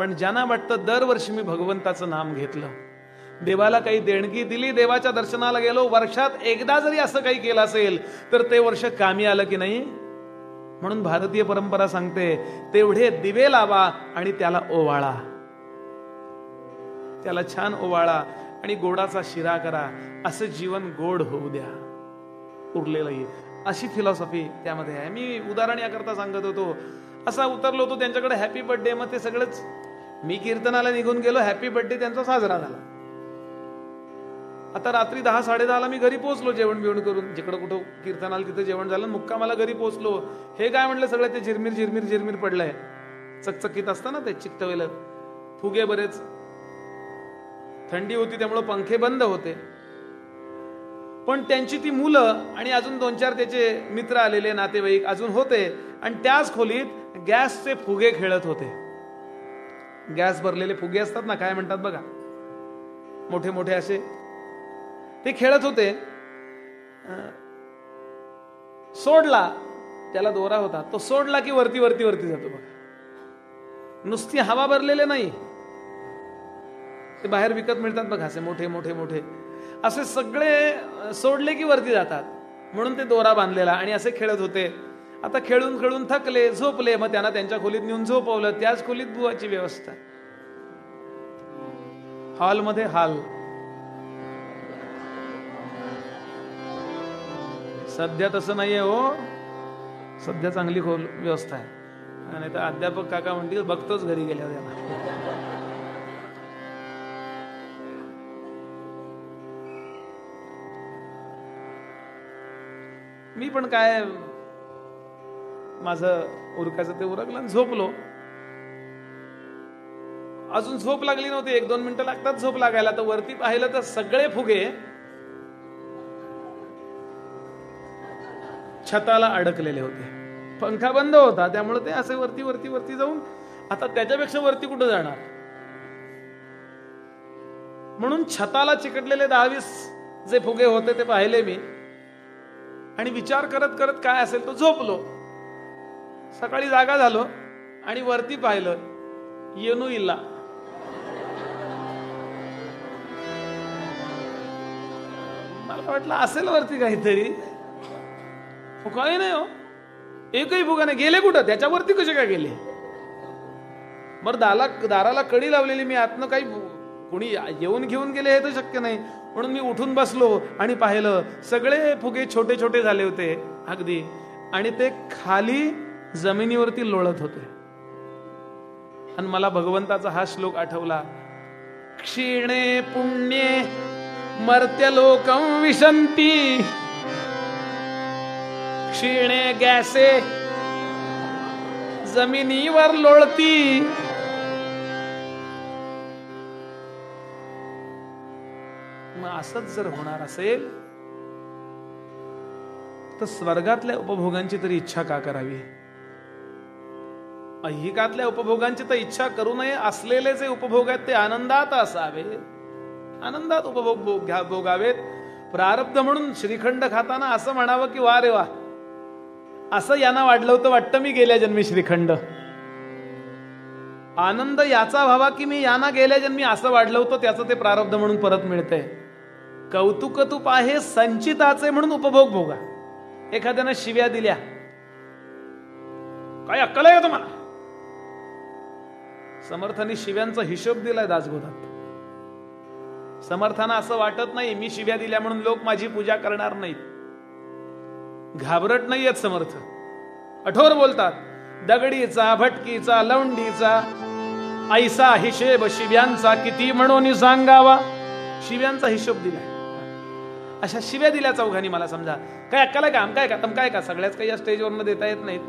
पण ज्यांना वाटतं दरवर्षी मी भगवंताचं नाम घेतलं. देवाला काही देणगी दिली देवाच्या दर्शनाला गेलो वर्षात एकदा जरी असं काही केलं असेल तर ते वर्ष कामी आलं की नाही? म्हणून भारतीय परंपरा सांगते तेवढे दिवे लावा आणि त्याला ओवाळा. त्याला छान ओवाळा आणि गोडाचा शिरा करा असं जीवन गोड होऊ द्या. उरलेलं येईल अशी फिलॉसॉफी त्यामध्ये आहे. मी उदाहरण याकरता सांगत होतो. असा उतरलो होतो त्यांच्याकडे हॅपी बर्थडे मग ते सगळंच मी कीर्तनाला निघून गेलो हॅपी बर्थडे त्यांचा साजरा झाला. आता रात्री दहा साडे दहाला मी घरी पोहोचलो जेवण बिवण करून. जिकडं कुठं कीर्तनाला तिथं जेवण झालं मुक्कामाला घरी पोहोचलो. हे काय म्हटलं सगळं? ते झिरमिर झिरमिर झिरमिर पडलंय. चकचकीत असतं ना ते चिकटवेलं फुगे बरेच. थंडी होती त्यामुळे पंखे बंद होते. पण त्यांची ती मुलं आणि अजून दोन चार त्याचे मित्र आलेले नातेवाईक अजून होते. आणि त्याच खोलीत गॅसचे फुगे खेळत होते. गॅस भरलेले फुगे असतात ना काय म्हणतात बघा? मोठे मोठे असे. ते खेळत होते. सोडला त्याला दोरा होता. तो सोडला की वरती वरती वरती जातो बघा. नुसती हवा भरलेले नाही. ते बाहेर विकत मिळतात बघा असे मोठे मोठे मोठे. असे सगळे सोडले की वरती जातात. म्हणून ते दोरा बांधलेला आणि असे खेळत होते. आता खेळून खेळून थकले झोपले मग त्यांना त्यांच्या खोलीत नेऊन झोपवलं. त्याच खोलीत बुवाची व्यवस्था. हॉलमध्ये हाल. सध्या तसं नाहीये हो. सध्या चांगली खोल व्यवस्था आहे. आणि तर अध्यापक काका म्हणतील बघतोच घरी गेल्यावर याला मी पण काय माझं उरकायचं ते उरकलं आणि झोपलो. अजून झोप लागली नव्हती. एक दोन मिनिटं लागतात झोप लागायला. तर वरती पाहिलं तर सगळे फुगे छताला अडकलेले होते. पंखा बंद होता. त्यामुळे ते असे वरती वरती वरती जाऊन आता त्याच्यापेक्षा वरती कुठं जाणार? म्हणून छताला चिकटलेले दहावीस जे फुगे होते ते पाहिले मी. आणि विचार करत करत काय असेल तो झोपलो. सकाळी जागा झालो आणि वरती पाहिलं येनू इल्ला. मला वाटलं असेल वरती काहीतरी. फुकाळी नाही हो. एकही फुगा नाही. गेले कुठं? त्याच्यावरती कसे काय गेले? बरं दाला दाराला कडी लावलेली मी आतनं काही कोणी येऊन घेऊन गेले हे तर शक्य नाही. म्हणून मी उठून बसलो आणि पाहिलं सगळे फुगे छोटे छोटे झाले होते अगदी. आणि ते खाली जमिनीवरती लोळत होते. आणि मला भगवंताचा हा श्लोक आठवला. क्षीणे पुण्ये मर्त्यलोकं विशंती क्षीणे गॅसे जमिनीवर लोळती. मग असंच जर होणार असेल तर स्वर्गातल्या उपभोगांची तरी इच्छा का करावी? ऐहिकातल्या उपभोगांची तर इच्छा करू नये असलेले जे उपभोग आहेत ते आनंदात असावे. आनंदात उपभोग भोग- घ्या- भोगावेत. प्रारब्ध म्हणून श्रीखंड खाताना असं म्हणावं की वा रे वा असं यांना वाढलं होतं वाटतं मी गेल्या जन्मी श्रीखंड. आनंद याचा व्हावा की मी यांना गेल्या जन्मी असं वाढलं होतं त्याचं ते प्रारब्ध म्हणून परत मिळतंय. कौतुक तूप आहे संचिताचे म्हणून उपभोग भोगा. एखाद्यानं शिव्या दिल्या. काय अक्कल आहे तुम्हाला? समर्थांनी शिव्यांचा हिशोब दिलाय दासगोदात समर्थांना असं वाटत नाही मी शिव्या दिल्या म्हणून लोक माझी पूजा करणार नाहीत. घाबरट नाहीयेत समर्थ. कठोर बोलतात दगडीचा भटकीचा लवंडीचा. ऐसा हिशेब शिव्यांचा किती म्हणून सांगावा? शिव्यांचा हिशोब दिलाय. अशा शिव्या दिल्या चौघांनी मला समजा. काय अक्काला काम काय का? तम काय का? सगळ्याच काही या स्टेजवरनं देता येत नाहीत.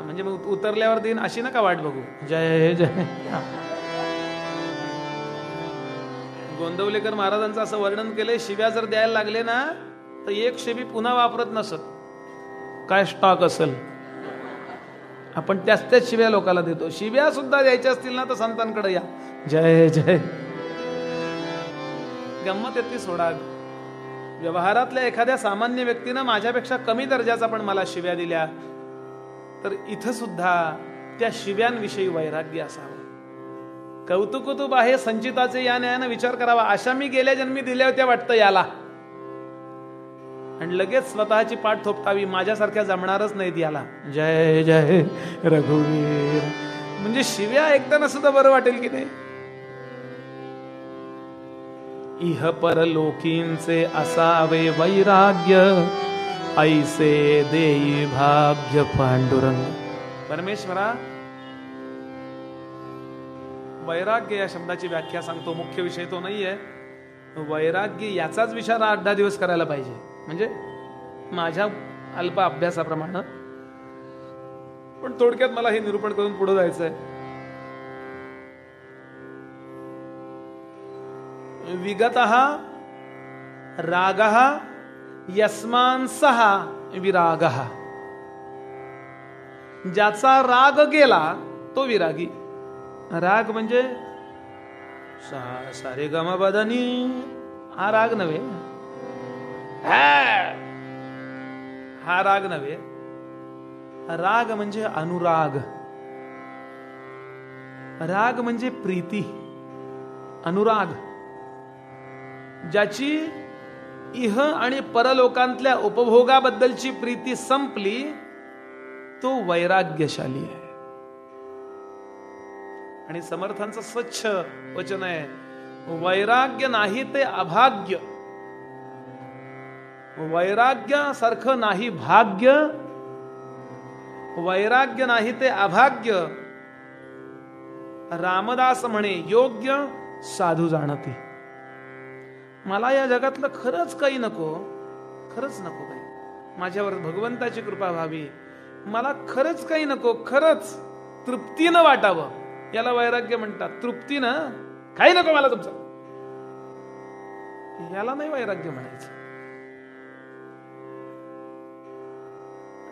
म्हणजे मग उतरल्यावर देईन अशी नका वाट बघू. जय जय गोंदवलेकर महाराजांचं असं वर्णन केलंय शिव्या जर द्यायला लागले ना तर एक शिबी पुन्हा वापरत नसत. काय स्टॉक असेल? आपण त्याच त्याच शिव्या लोकांना देतो. शिव्या सुद्धा द्यायच्या असतील ना तर संतांकडे या. जय जय. गंमत येते सोडा व्यवहारातल्या एखाद्या सामान्य व्यक्तीनं माझ्यापेक्षा कमी दर्जाचा पण मला शिव्या दिल्या. तर इथं सुद्धा त्या शिव्यांविषयी वैराग्य असावं. कौतुकुतुब आहे संचिताचे या न्यायानं विचार करावा. अशा मी गेल्या जन्मी दिल्या होत्या वाटतं याला. आणि लगेच स्वतःची पाठ थोपटावी माझ्यासारख्या जमणारच नाहीत याला. जय जय रघुवीर. म्हणजे शिव्या ऐकताना सुद्धा बरं वाटेल की नाही? इह परलोकींचे असावे वैराग्य ऐसे देई भाग्य पांडुरंग। परमेश्वरा वैराग्य या शब्दाची व्याख्या सांगतो. मुख्य विषय तो नाहीये. वैराग्य याचाच विचार आठ दहा दिवस करायला पाहिजे. म्हणजे माझ्या अल्प अभ्यासाप्रमाणे. पण थोडक्यात मला हे निरूपण करून पुढे जायचंय. विगत राग यस्मांसह विराग। ज्याचा राग गेला तो विरागी। राग म्हणजे सारे गम बदनी हा राग नव्हे। हा राग नव्हे। राग म्हणजे अनुराग। राग म्हणजे प्रीती। अनुराग। ज्याची इह आणि परलोकांतल्या उपभोगाबद्दलची प्रीती संपली तो वैराग्यशाली आहे. आणि समर्थांचं स्वच्छ वचन आहे वैराग्य नाही ते अभाग्य. वैराग्यासारखं नाही भाग्य वैराग्य नाही ते अभाग्य. रामदास म्हणे योग्य साधू जाणते. मला या जगातलं खरंच काही नको खरंच नको काही. माझ्यावर भगवंताची कृपा व्हावी. मला खरंच काही नको खरंच तृप्तीनं वाटावं. याला वैराग्य म्हणतात. तृप्तीनं काही नको मला तुमचं. याला नाही वैराग्य म्हणायचं.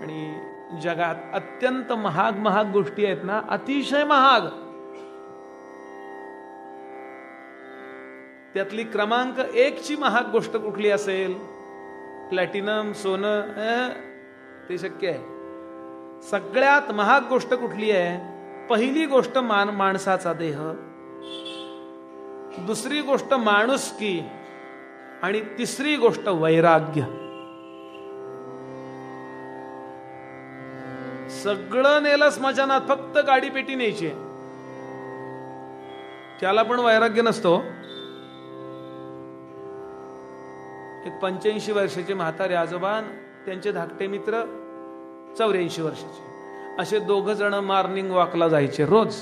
आणि जगात अत्यंत महाग महाग गोष्टी आहेत ना अतिशय महाग. त्यातली क्रमांक एकची महाग गोष्ट कुठली असेल? प्लॅटिनम सोनं ते शक्य आहे. सगळ्यात महाग गोष्ट कुठली आहे? पहिली गोष्ट मान माणसाचा देह. दुसरी गोष्ट माणुसकी. आणि तिसरी गोष्ट वैराग्य. सगळं नेलं स्मशानात फक्त गाडी पेटी न्यायची त्याला पण वैराग्य नसतो. एक पंच्याऐंशी वर्षाचे म्हातारे आजोबान त्यांचे धाकटे मित्र चौऱ्याऐंशी वर्षाचे. असे दोघ जण मॉर्निंग वॉकला जायचे रोज.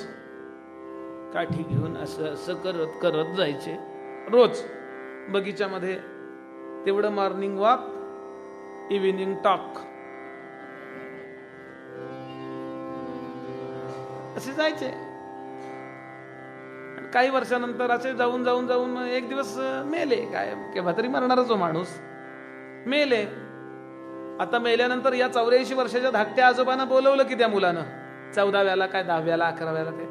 काठी घेऊन असं असं करत करत जायचे रोज. बगीच्यामध्ये तेवढं मॉर्निंग वॉक इव्हिनिंग टॉक असे जायचे. काही वर्षानंतर असे जाऊन जाऊन जाऊन एक दिवस मेले. काय केव्हा तरी मरणारच हो माणूस मेले. आता मेल्यानंतर या चौऱ्याऐंशी वर्षाच्या धाकट्या आजोबांना बोलवलं की त्या मुलानं. चौदाव्याला काय दहाव्याला अकराव्याला ते.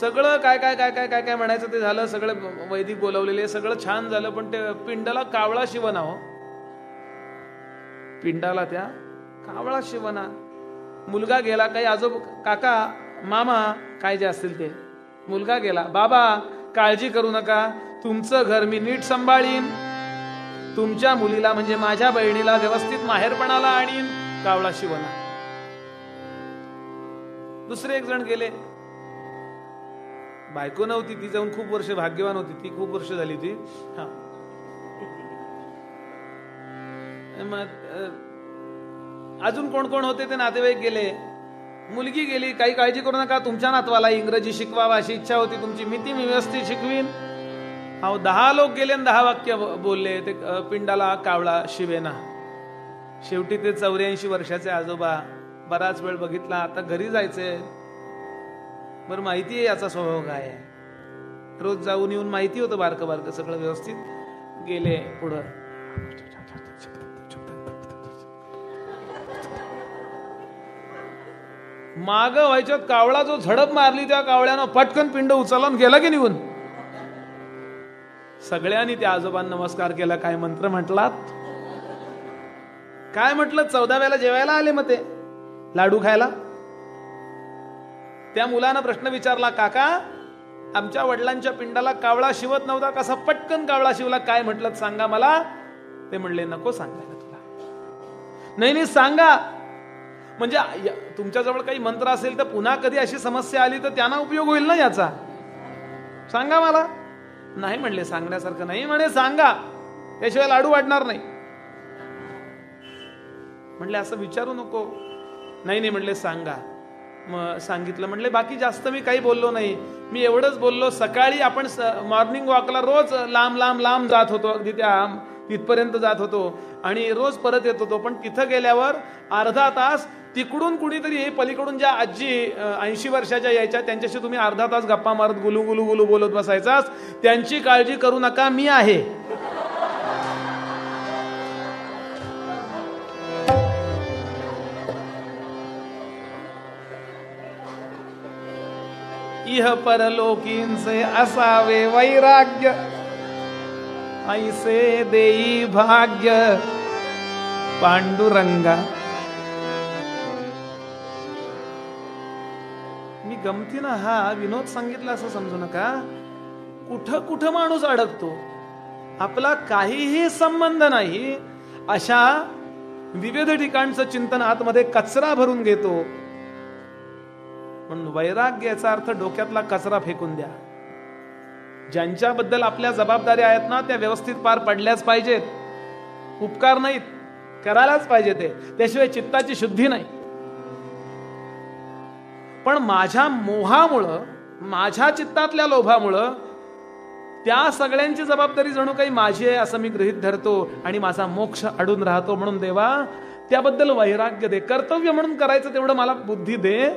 सगळं काय काय काय काय काय काय म्हणायचं ते झालं. सगळं वैदिक बोलवलेले सगळं छान झालं पण ते पिंडाला कावळा शिवना हो. पिंडाला त्या कावळा शिवना मुलगा गेला काही आजोब काका मामा काय जे असतील ते. मुलगा गेला. बाबा काळजी करू नका. तुमचं घर मी नीट सांभाळीन. तुमच्या मुलीला म्हणजे माझ्या बहिणीला व्यवस्थित माहेरपणाला आणीन कावळा शिवना दुसरे एक जण गेले. बायको नव्हती ती जाऊन खूप वर्ष भाग्यवान होती. ती खूप वर्ष झाली ती हा. अजून कोण कोण होते ते नातेवाईक गेले. मुलगी गेली काही काळजी करू नका तुमच्या नातवाला इंग्रजी शिकवावा अशी इच्छा होती तुमची मी ती व्यवस्थित शिकवीन. अहो दहा लोक गेले आणि दहा वाक्य बोलले ते पिंडाला कावळा शिवेना. शेवटी ते चौऱ्याऐंशी वर्षाचे आजोबा बराच वेळ बघितला आता घरी जायचे. बरं माहिती आहे याचा स्वभाव काय आहे. रोज जाऊन येऊन माहिती होतं बारकं बारकं सगळं व्यवस्थित गेले पुढं. माग व्हायच्यात कावळा जो झडप मारली त्या कावळ्यानं पटकन पिंड उचलून गेला की निघून? सगळ्यांनी त्या आजोबांना नमस्कार केला काय मंत्र म्हटलात? काय म्हटलं? चौदाव्याला जेवायला आले मग ते लाडू खायला? त्या मुलानं प्रश्न विचारला काका आमच्या वडिलांच्या पिंडाला कावळा शिवत नव्हता कसा पटकन कावळा शिवला? काय म्हटलं? सांगा मला. ते म्हणले नको सांगायला तुला. नाही नाही सांगा. म्हणजे तुमच्याजवळ काही मंत्र असेल तर पुन्हा कधी अशी समस्या आली तर त्यांना उपयोग होईल ना याचा? सांगा मला. नाही म्हणले सांगण्यासारखं नाही. म्हणे सांगा. त्याशिवाय लाडू वाढणार नाही. म्हणले असं विचारू नको. नाही नाही म्हणले सांगा. मग सांगितलं. म्हणले बाकी जास्त मी काही बोललो नाही. मी एवढंच बोललो. सकाळी आपण मॉर्निंग वॉकला रोज लांब लांब लांब जात होतो. अगदी त्या तिथपर्यंत जात होतो. आणि रोज परत येत होतो. पण तिथं गेल्यावर अर्धा तास तिकडून कुणीतरी पलीकडून ज्या आजी ऐंशी वर्षाच्या यायच्या त्यांच्याशी तुम्ही अर्धा तास गप्पा मारत गुलू गुलू गुलू बोलत बसायचाच त्यांची काळजी करू नका मी आहे. इह परलोकींचे असावे वैराग्य ऐसे देई भाग्य पांडुरंगा गमतीनं हा विनोद सांगितला असं समजू नका. कुठं कुठं माणूस अडकतो. आपला काहीही संबंध नाही. अशा विविध ठिकाणचं चिंतन आतमध्ये कचरा भरून घेतो. म्हणून वैराग्याचा अर्थ डोक्यातला कचरा फेकून द्या. ज्यांच्याबद्दल आपल्या जबाबदाऱ्या आहेत ना त्या व्यवस्थित पार पडल्याच पाहिजेत. उपकार नाहीत. करायलाच पाहिजे ते. त्याशिवाय चित्ताची शुद्धी नाही. पण माझ्या मोहामुळं माझ्या चित्तातल्या लोभामुळं त्या सगळ्यांची जबाबदारी जणू काही माझी आहे असं मी गृहित धरतो आणि माझा मोक्ष अडून राहतो म्हणून देवा त्याबद्दल वैराग्य दे. कर्तव्य म्हणून करायचं तेवढं मला बुद्धी दे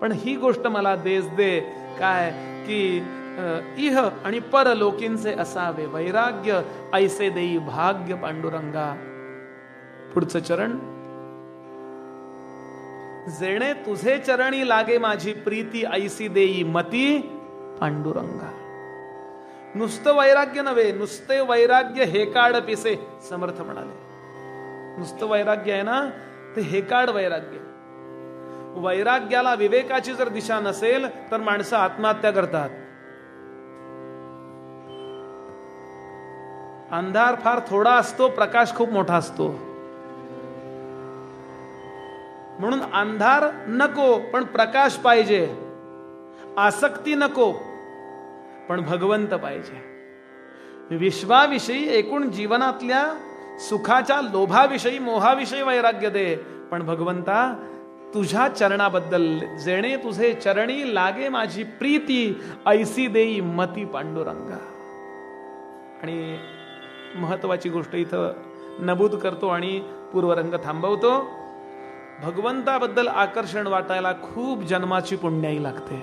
पण ही गोष्ट मला देश दे. काय? की इह आणि परलोकींचे असावे वैराग्य ऐसे देई भाग्य पांडुरंगा. पुढचं चरण. जेणे तुझे चरणी लागे माझी प्रीती ऐसी देई मती पांडुरंगा. नुसतं वैराग्य नव्हे नुसते वैराग्य हे काड पिसे समर्थ म्हणाले. नुसतं वैराग्य आहे ना ते हे काड वैराग्य. वैराग्याला विवेकाची जर दिशा नसेल तर माणसं आत्महत्या करतात. अंधार फार थोडा असतो प्रकाश खूप मोठा असतो. म्हणून अंधार नको पण प्रकाश पाहिजे. आसक्ती नको पण भगवंत पाहिजे. विश्वाविषयी एकूण जीवनातल्या सुखाच्या लोभाविषयी मोहाविषयी वैराग्य दे पण भगवंता तुझ्या चरणाबद्दल जेणे तुझे चरणी लागे माझी प्रीती ऐसी देई मती पांडुरंगा. आणि महत्वाची गोष्ट इथं नबूद करतो आणि पूर्वरंग थांबवतो. भगवंताबद्दल आकर्षण वाटायला खूप जन्माची पुण्याई लागते.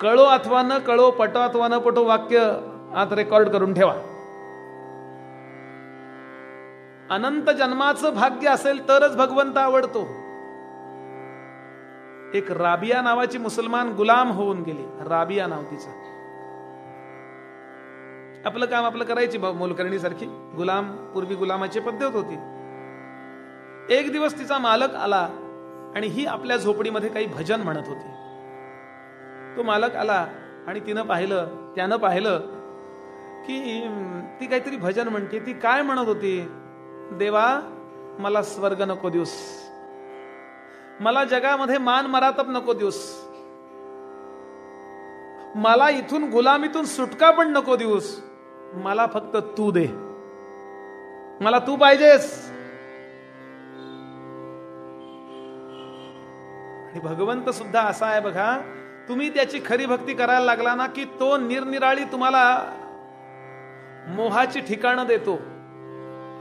कळो अथवा न कळो पटो अथवा न पटो वाक्य आत रेकॉर्ड करून ठेवा. अनंत जन्माचं भाग्य असेल तरच भगवंत आवडतो. एक राबिया नावाची मुसलमान गुलाम होऊन गेली राबिया नाव तिचा. आपलं काम आपलं करायची मोलकर्णी सारखी गुलाम पूर्वी गुलामाची पद्धत होती. एक दिवस तिचा मालक आला आणि ही आपल्या झोपडीमध्ये काही भजन म्हणत होती. तो मालक आला आणि तिनं पाहिलं त्यानं पाहिलं की ती काहीतरी भजन म्हणते. ती काय म्हणत होती? देवा मला स्वर्ग नको दिवस. मला जगामध्ये मान मरातप नको दिवस. मला इथून गुलामीतून सुटका पण नको दिवस. मला फक्त तू दे. मला तू पाहिजेस. आणि भगवंत सुद्धा असा आहे बघा तुम्ही त्याची खरी भक्ती करायला लागला ना की तो निरनिराळी तुम्हाला मोहाची ठिकाणं देतो.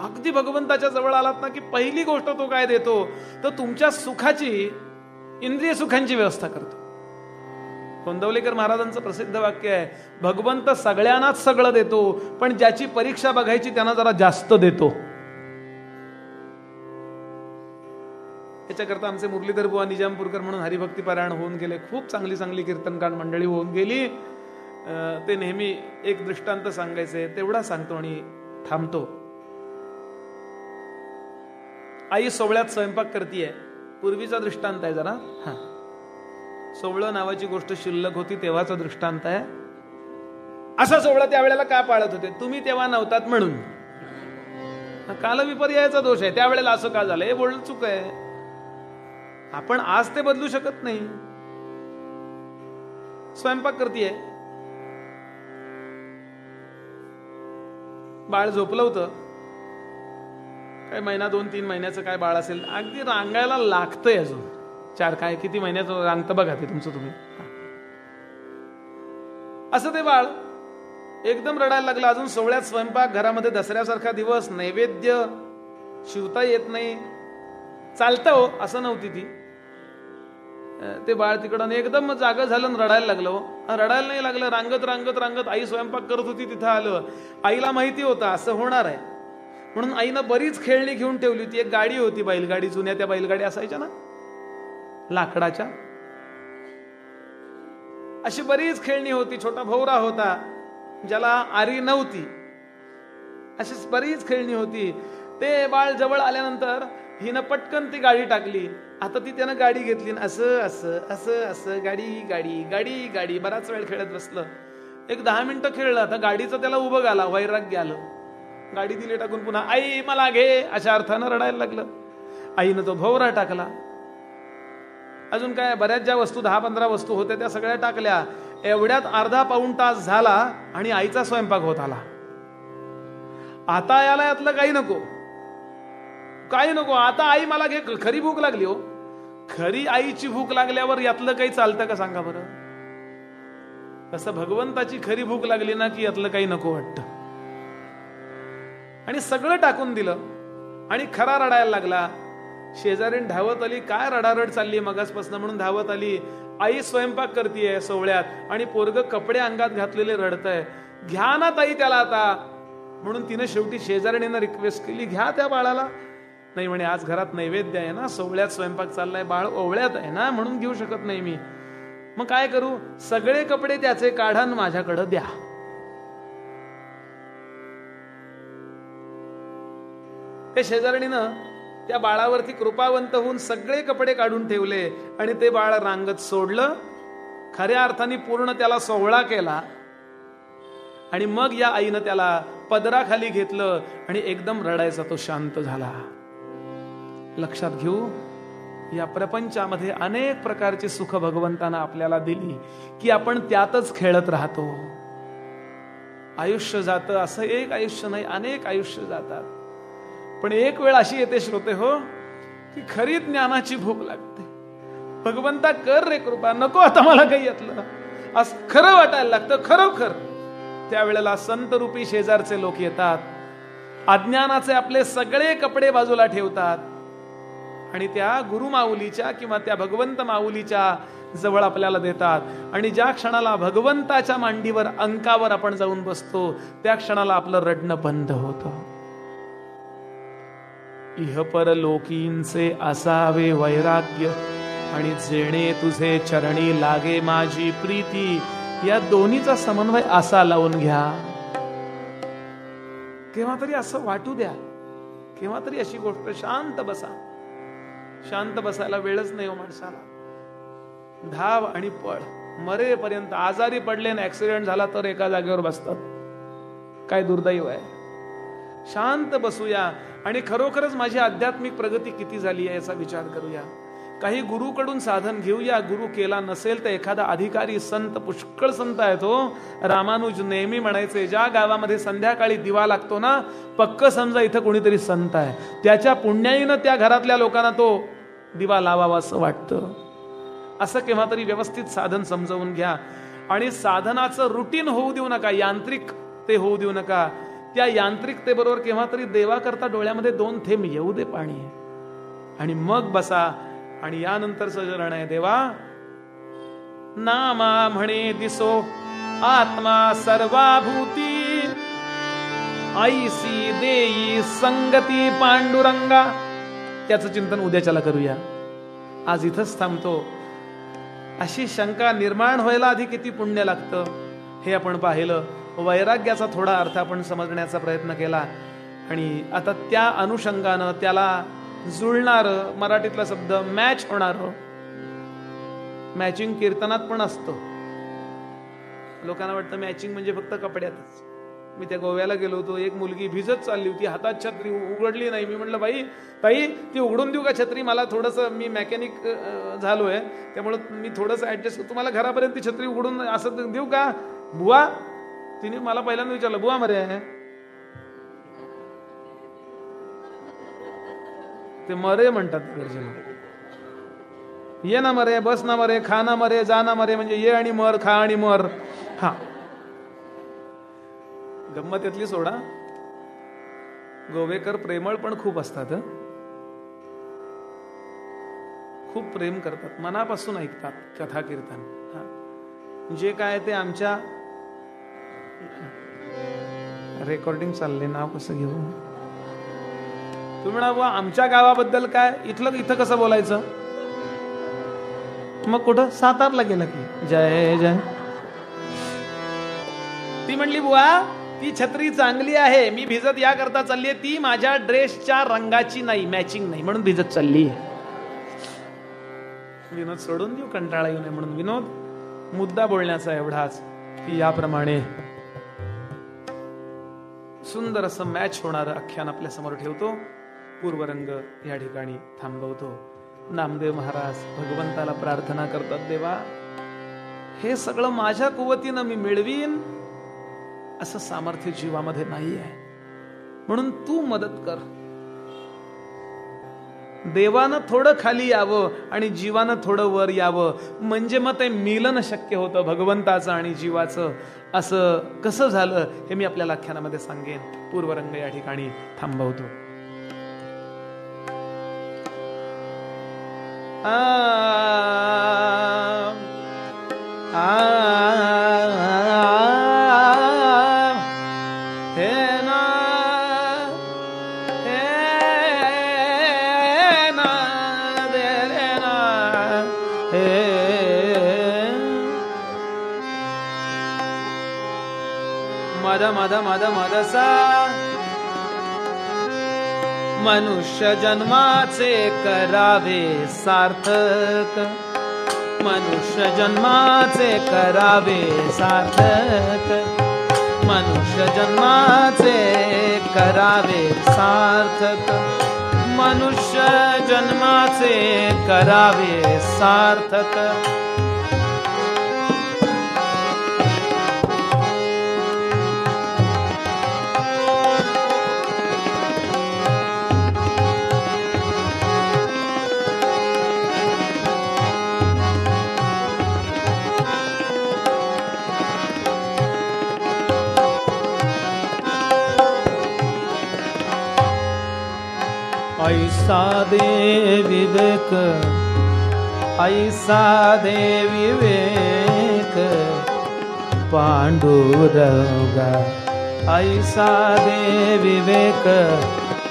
अगदी भगवंताच्या जवळ आलात ना की पहिली गोष्ट तो काय देतो? तर तुमच्या सुखाची इंद्रिय सुखांची व्यवस्था करतो. कोंदवलेकर महाराजांचं प्रसिद्ध वाक्य आहे भगवंत सगळ्यांनाच सगळं देतो पण ज्याची परीक्षा बघायची त्यांना जरा जास्त देतो. याच्याकरता आमचे मुरलीधर बुवा निजामपूरकर म्हणून हरिभक्ती पारायण होऊन गेले. खूप चांगली चांगली कीर्तनकांड मंडळी होऊन गेली. ते नेहमी एक दृष्टांत सांगायचे तेवढा सांगतो आणि थांबतो. आई सोवळ्यात स्वयंपाक करतीये. पूर्वीचा दृष्टांत आहे जरा. हा. सोवळं नावाची गोष्ट शिल्लक होती तेव्हाचा दृष्टांत आहे. असा सोहळा त्यावेळेला का पाळत होते? तुम्ही तेव्हा नव्हतात म्हणून. काल विपर्यायाचा दोष आहे. त्यावेळेला असं का झालं? हे बोलणं चुक आहे. आपण आज ते बदलू शकत नाही. स्वयंपाक करतीये. बाळ झोपलं होतं. काय महिना दोन तीन महिन्याचं काय बाळ असेल अगदी रांगायला लागतंय अजून. चार काय किती महिन्याचं रांगतं बघा ते तुमचं तुम्ही. असं ते बाळ एकदम रडायला लागलं. अजून सोहळ्यात स्वयंपाक घरामध्ये दसऱ्यासारखा दिवस नैवेद्य शिवता येत नाही. चालतं हो असं नव्हती ती. ते बाळ तिकडं एकदम जाग झालं रडायला लागलं हो. रडायला नाही लागलं रांगत रांगत रांगत आई स्वयंपाक करत होती तिथं आलं. आईला माहिती होतं असं होणार आहे. म्हणून आईनं बरीच खेळणी घेऊन ठेवली होती. एक गाडी होती बैलगाडी जुन्या त्या बैलगाडी असायच्या ना? लाकडाच्या. अशी बरीच खेळणी होती छोटा भोवरा होता ज्याला आरी नव्हती. अशीच बरीच खेळणी होती. ते बाळ जवळ आल्यानंतर हिनं पटकन ती गाडी टाकली. आता ती त्यानं गाडी घेतली असं असं असं असं गाडी गाडी गाडी गाडी बराच वेळ खेळत बसलं. एक दहा मिनिटं खेळलं आता गाडीचं त्याला उभं आला वैराग्य आलं गाडी दिली टाकून पुन्हा आई मला घे अशा अर्थानं रडायला लागलं. आईनं तो भोवरा टाकला. अजून काय बऱ्याच ज्या वस्तू दहा पंधरा वस्तू होत्या त्या सगळ्या टाकल्या. एवढ्यात अर्धा पाऊण तास झाला आणि आईचा स्वयंपाक होत आला. आता याला यातलं काही नको. काही नको आता आई मला घे खरी भूक लागली हो. खरी आईची भूक लागल्यावर यातलं काही चालतं का सांगा बरं? तसं भगवंताची खरी भूक लागली ना की यातलं काही नको वाटत. आणि सगळं टाकून दिलं आणि खरा रडायला लागला. शेजारीन धावत आली काय रडारड चालली मगासपासून म्हणून धावत आली. आई स्वयंपाक करतीये सोहळ्यात आणि पोरग कपडे अंगात घातलेले रडतय. घ्या ना ताई त्याला आता. म्हणून तिने शेवटी शेजारणीनं रिक्वेस्ट केली घ्या त्या बाळाला. नाही म्हणे आज घरात नैवेद्य आहे ना सोहळ्यात स्वयंपाक चाललाय बाळ ओवळ्यात आहे ना म्हणून घेऊ शकत नाही मी. मग काय करू? सगळे कपडे त्याचे काढान माझ्याकडं द्या. ते शेजारणीनं त्या बाळावरती कृपावंत होऊन सगळे कपडे काढून ठेवले आणि ते बाळ रांगत सोडलं. खऱ्या अर्थाने पूर्ण त्याला सोहळा केला. आणि मग या आईनं त्याला पदराखाली घेतलं आणि एकदम रडायचा तो शांत झाला. लक्षात घेऊ या प्रपंचामध्ये अनेक प्रकारची सुख भगवंतानं आपल्याला दिली की आपण त्यातच खेळत राहतो. आयुष्य जातं असं एक आयुष्य नाही अनेक आयुष्य जातात. पण एक वेळ अशी येते श्रोते हो की खरी ज्ञानाची भूक लागते. भगवंता कर रे कृपा नको आता मला काही यातलं. असं खरं वाटायला लागतं खरोखर. त्यावेळेला संत रूपी शेजारचे लोक येतात. अज्ञानाचे आपले सगळे कपडे बाजूला ठेवतात. आणि त्या गुरु माऊलीच्या किंवा त्या भगवंत माऊलीच्या जवळ आपल्याला देतात. आणि ज्या क्षणाला भगवंताच्या मांडीवर अंकावर आपण जाऊन बसतो त्या क्षणाला आपलं रडणं बंद होतं. इह लोकींचे असावे वैराग्य आणि जेणे तुझे चरणी लागे माझी प्रीती या दोन्हीचा समन्वय असा लावून घ्या. केव्हा तरी असं वाटू द्या. केव्हा तरी अशी गोष्ट शांत बसा. शांत बसायला वेळच नाही हो माणसाला. धाव आणि पळ. मरेपर्यंत आजारी पडले आणि ऍक्सिडेंट झाला तर एका जागेवर बसतात. काय दुर्दैव आहे. शांत बसूया आणि खरोखरच माझी आध्यात्मिक प्रगती किती झाली आहे याचा विचार करूया. काही गुरुकडून साधन घेऊया. गुरु केला नसेल तर एखादा अधिकारी संत पुष्कळ संत आहे तो. रामानुज नेहमी म्हणायचे ज्या गावामध्ये संध्याकाळी दिवा लागतो ना पक्क समजा इथं कोणीतरी संत आहे. त्याच्या पुण्याईनं त्या घरातल्या लोकांना तो दिवा लावावा असं वाटतं. असं केव्हा तरी व्यवस्थित साधन समजवून घ्या. आणि साधनाचं रुटीन होऊ देऊ नका. यांत्रिक ते होऊ देऊ नका. त्या यांत्रिकतेबरोबर केव्हा तरी देवाकरता डोळ्यामध्ये दोन थेंब येऊ दे पाणी. आणि मग बसा. आणि यानंतर चरण आहे देवा नामा म्हणे दिसो आत्मा सर्वाभूती. आईसी देई संगती पांडुरंगा. त्याचं चिंतन उद्याच्याला करूया. आज इथंच थांबतो. अशी शंका निर्माण व्हायला आधी किती पुण्य लागतं हे आपण पाहिलं. वैराग्याचा थोडा अर्थ आपण समजण्याचा प्रयत्न केला. आणि आता त्या अनुषंगानं त्याला जुळणार मराठीतला शब्द मॅच होणार. मॅचिंग कीर्तनात पण असतं. लोकांना वाटतं मॅचिंग म्हणजे फक्त कपड्यातच. मी त्या गोव्याला गेलो होतो एक मुलगी भिजत चालली होती हातात छत्री उघडली नाही. मी म्हटलं बाई ताई ती उघडून देऊ का छत्री? मला थोडंसं मी मेकॅनिक झालो आहे त्यामुळं मी थोडंसं ऍडजस्ट तुम्हाला घरापर्यंत ती छत्री उघडून असं देऊ का? बुवा तिने मला पहिल्यांदा विचारलं बुवा मरे ते मरे म्हणतात तिकडचे ये ना मरे बस ना मरे खा ना मरे जा ना मरे म्हणजे ये आणि मर खा आणि मर. हा. गंमत यातली सोडा. गोवेकर प्रेमळ पण खूप असतात खूप प्रेम करतात मनापासून ऐकतात कथा कीर्तन. हा. जे काय ते आमच्या रेकॉर्डिंग चालले नाव कसं घेऊ? तुम्ही म्हणा आमच्या गावाबद्दल काय? इथलं इथं कसं बोलायचं? मग कुठं? सातारला गेलं की. जय जय. ती म्हणली बुवा ती छत्री चांगली आहे. मी भिजत या करता चालली आहे. ती माझ्या ड्रेसच्या रंगाची नाही मॅचिंग नाही म्हणून भिजत चालली आहे. विनोद सोडून देऊ कंटाळा येऊ नये म्हणून. विनोद मुद्दा बोलण्याचा एवढाच की याप्रमाणे सुंदर असं मॅच होणार आख्यान आपल्यासमोर ठेवतो. पूर्वरंग या ठिकाणी थांबवतो. नामदेव महाराज भगवंताला प्रार्थना करतात देवा हे सगळं माझ्या कुवतीनं मी मिळवीन? असं सामर्थ्य जीवामध्ये नाही आहे म्हणून तू मदत कर. देवानं थोडं खाली यावं आणि जीवानं थोडं वर यावं. म्हणजे मग ते मिलन शक्य होतं भगवंताचं आणि जीवाचं. असं कसं झालं हे मी आपल्या आख्यानामध्ये सांगेन. पूर्वरंग या ठिकाणी थांबवतो. आ हे ना हे ना मनुष्य जन्माचे करावे सार्थक। मनुष्य जन्माचे करावे सार्थक। मनुष्य जन्माचे करावे सार्थक। मनुष्य जन्माचे करावे सार्थक ऐसा दे विवेक ऐसा दे विवेक पांडुरंगा ऐसा दे विवेक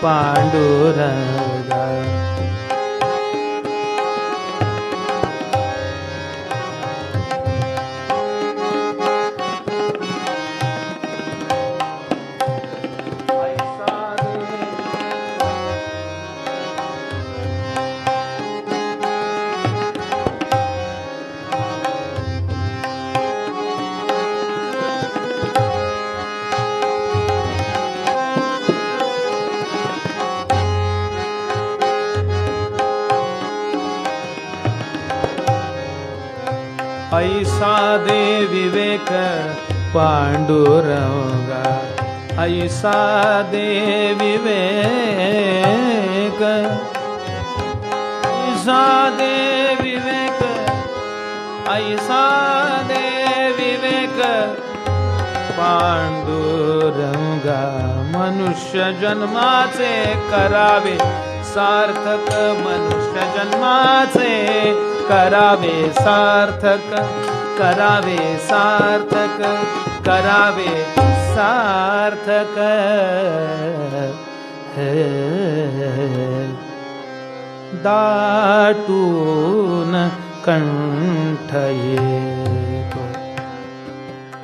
पांडुरंगा। पांडुरंगा ऐसा दे विवेक ऐसा दे विवेक ऐसा दे विवेक पांडुरंगा मनुष्य जन्माचे करावे। सार्थक मनुष्य जन्माचे करावे। सार्थक करावे सार्थक। करावे, सार्थक दाटून कंठ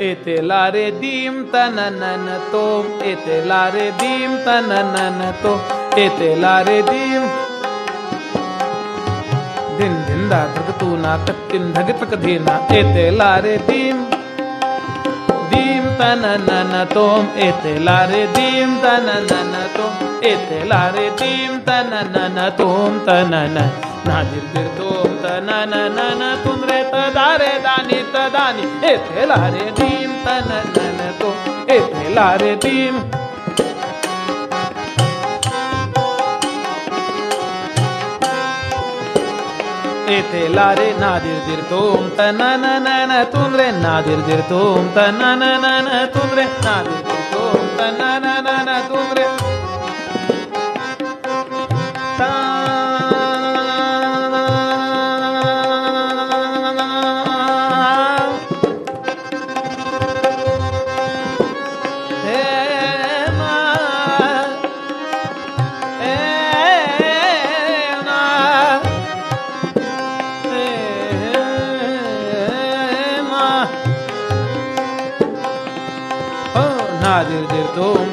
एते लारे दीम तननन तो एते लारे दीम तननन तो एते लारे दीम। दिन दिन धग तू ना तक्किन धग तक धीना, एते लारे दीम। tanananatom etelaridim tanananatom etelaridim tanananatom tanana. Nadir dirtom tanananatom retadare dani tadani etelaridim tanananatom etelaridim tanananatom ete la re na dir dir tum ta na na na na tum re na dir dir tum ta na na na na tum re na dir dir tum ta na na na na tum re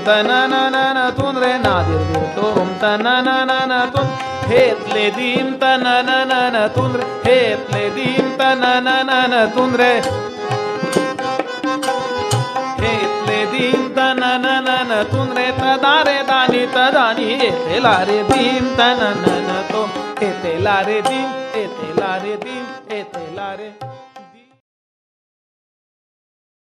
तना ना रे नादिर दिर तुम तना ना हेतले दीम तना ना रे हेतले दीम तना ना रे हेतले दीम तना ना ना ना रे दानी तदानी हेतेला लारे दीम तना ना ना तुम दीम